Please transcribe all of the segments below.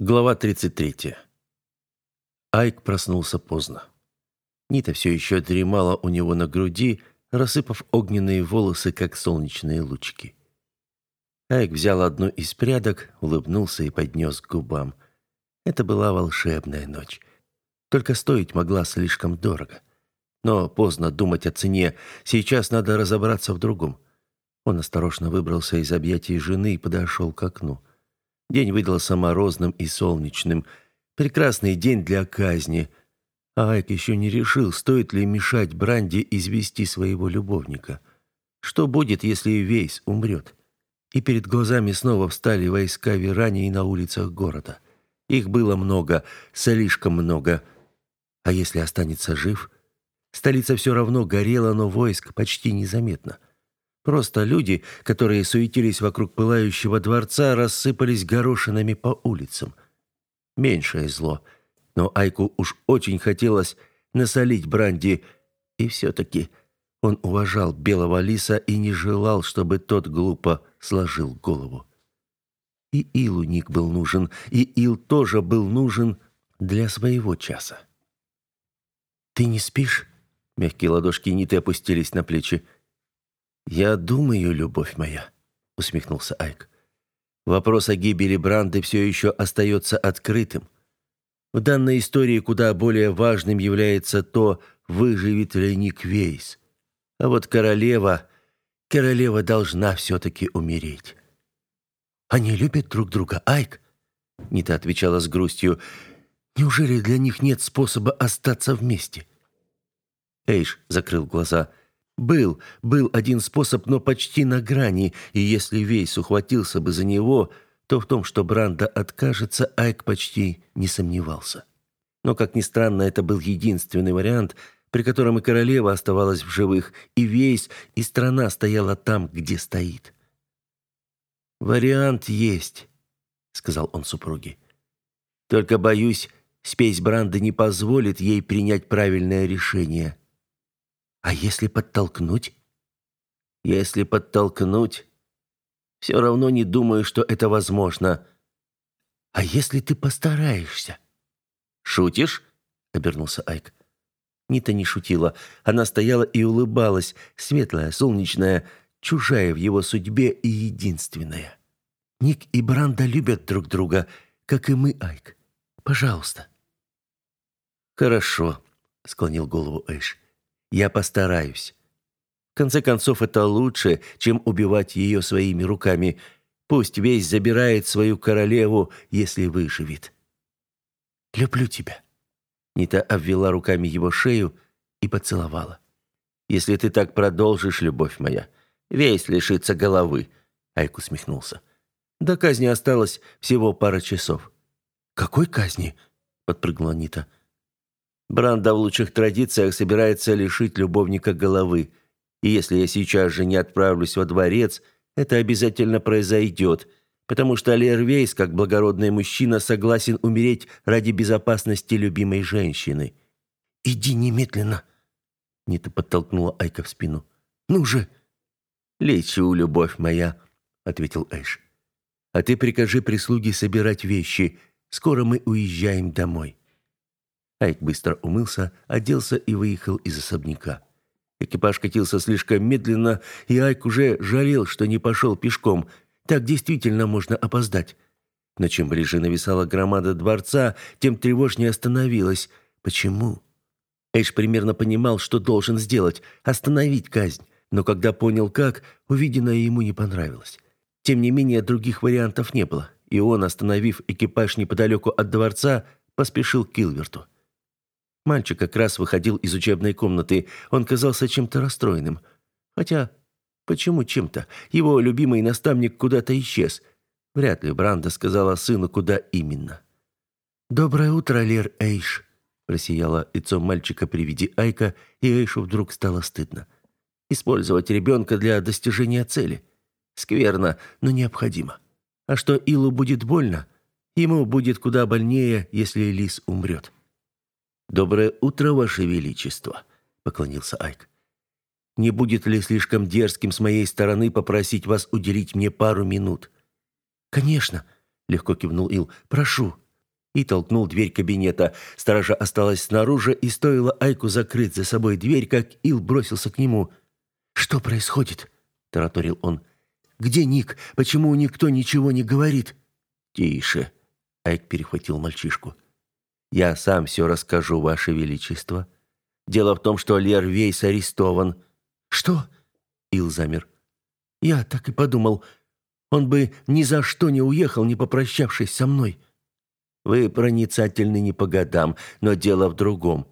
Глава 33. Айк проснулся поздно. Нита все еще дремала у него на груди, рассыпав огненные волосы, как солнечные лучики. Айк взял одну из прядок, улыбнулся и поднес к губам. Это была волшебная ночь. Только стоить могла слишком дорого. Но поздно думать о цене, сейчас надо разобраться в другом. Он осторожно выбрался из объятий жены и подошел к окну. День выдался морозным и солнечным. Прекрасный день для казни. А Айк еще не решил, стоит ли мешать Бранди извести своего любовника. Что будет, если Вейс умрет? И перед глазами снова встали войска Верании на улицах города. Их было много, слишком много. А если останется жив? Столица все равно горела, но войск почти незаметно. Просто люди, которые суетились вокруг пылающего дворца, рассыпались горошинами по улицам. Меньшее зло. Но Айку уж очень хотелось насолить Бранди, и все-таки он уважал белого лиса и не желал, чтобы тот глупо сложил голову. И Илу Ник был нужен, и Ил тоже был нужен для своего часа. «Ты не спишь?» Мягкие ладошки Ниты опустились на плечи. «Я думаю, любовь моя», — усмехнулся Айк. «Вопрос о гибели Бранды все еще остается открытым. В данной истории куда более важным является то, выживет ли Ник Вейс. А вот королева... Королева должна все-таки умереть». «Они любят друг друга, Айк?» Нита отвечала с грустью. «Неужели для них нет способа остаться вместе?» Эйш закрыл глаза. Был, был один способ, но почти на грани, и если Вейс ухватился бы за него, то в том, что Бранда откажется, Айк почти не сомневался. Но, как ни странно, это был единственный вариант, при котором и королева оставалась в живых, и Вейс, и страна стояла там, где стоит. «Вариант есть», — сказал он супруге. «Только, боюсь, спесь Бранды не позволит ей принять правильное решение». А если подтолкнуть? Если подтолкнуть, все равно не думаю, что это возможно. А если ты постараешься? Шутишь? обернулся Айк. Нита не шутила. Она стояла и улыбалась, светлая, солнечная, чужая в его судьбе и единственная. Ник и Бранда любят друг друга, как и мы, Айк. Пожалуйста. Хорошо, склонил голову Эйш. Я постараюсь. В конце концов, это лучше, чем убивать ее своими руками. Пусть весь забирает свою королеву, если выживет. Люблю тебя. Нита обвела руками его шею и поцеловала. Если ты так продолжишь, любовь моя, весь лишится головы. Айк усмехнулся. До казни осталось всего пара часов. Какой казни? подпрыгнула Нита. Бранда в лучших традициях собирается лишить любовника головы. И если я сейчас же не отправлюсь во дворец, это обязательно произойдет, потому что Лервейс, как благородный мужчина, согласен умереть ради безопасности любимой женщины. «Иди немедленно!» Нита подтолкнула Айка в спину. «Ну же!» «Лечу, любовь моя», — ответил Эш. «А ты прикажи прислуге собирать вещи. Скоро мы уезжаем домой». Айк быстро умылся, оделся и выехал из особняка. Экипаж катился слишком медленно, и Айк уже жалел, что не пошел пешком. Так действительно можно опоздать. Но чем ближе нависала громада дворца, тем тревожнее становилась. Почему? Эйш примерно понимал, что должен сделать – остановить казнь. Но когда понял как, увиденное ему не понравилось. Тем не менее, других вариантов не было, и он, остановив экипаж неподалеку от дворца, поспешил к Килверту. Мальчик как раз выходил из учебной комнаты. Он казался чем-то расстроенным. Хотя, почему чем-то? Его любимый наставник куда-то исчез. Вряд ли Бранда сказала сыну, куда именно. «Доброе утро, Лер Эйш», – просияло лицо мальчика при виде Айка, и Эйшу вдруг стало стыдно. «Использовать ребенка для достижения цели. Скверно, но необходимо. А что Илу будет больно, ему будет куда больнее, если Лис умрет». «Доброе утро, Ваше Величество», — поклонился Айк. «Не будет ли слишком дерзким с моей стороны попросить вас уделить мне пару минут?» «Конечно», — легко кивнул Ил. «Прошу». и толкнул дверь кабинета. Сторожа осталась снаружи, и стоило Айку закрыть за собой дверь, как Ил бросился к нему. «Что происходит?» – тараторил он. «Где Ник? Почему никто ничего не говорит?» «Тише!» – Айк перехватил мальчишку. «Я сам все расскажу, Ваше Величество. Дело в том, что Лер Вейс арестован». «Что?» – Ил замер. «Я так и подумал. Он бы ни за что не уехал, не попрощавшись со мной». Вы проницательны не по годам, но дело в другом.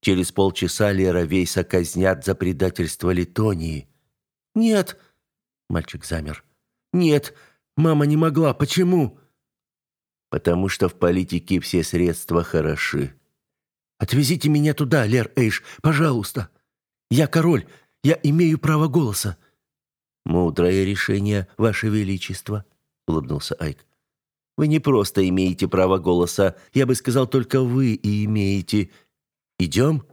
Через полчаса Лера Вейса казнят за предательство Литонии. Нет, мальчик замер. Нет, мама не могла. Почему? Потому что в политике все средства хороши. Отвезите меня туда, Лер Эйш, пожалуйста. Я король, я имею право голоса. Мудрое решение, ваше величество, улыбнулся Айк. Вы не просто имеете право голоса, я бы сказал, только вы и имеете. Идем?»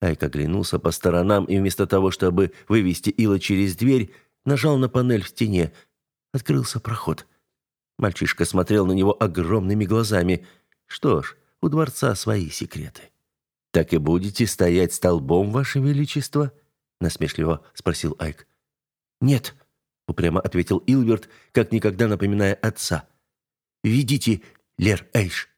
Айк оглянулся по сторонам и вместо того, чтобы вывести Ила через дверь, нажал на панель в стене. Открылся проход. Мальчишка смотрел на него огромными глазами. «Что ж, у дворца свои секреты». «Так и будете стоять столбом, Ваше Величество?» насмешливо спросил Айк. «Нет», — упрямо ответил Илверт, как никогда напоминая отца. Ведите, Лер Эйш.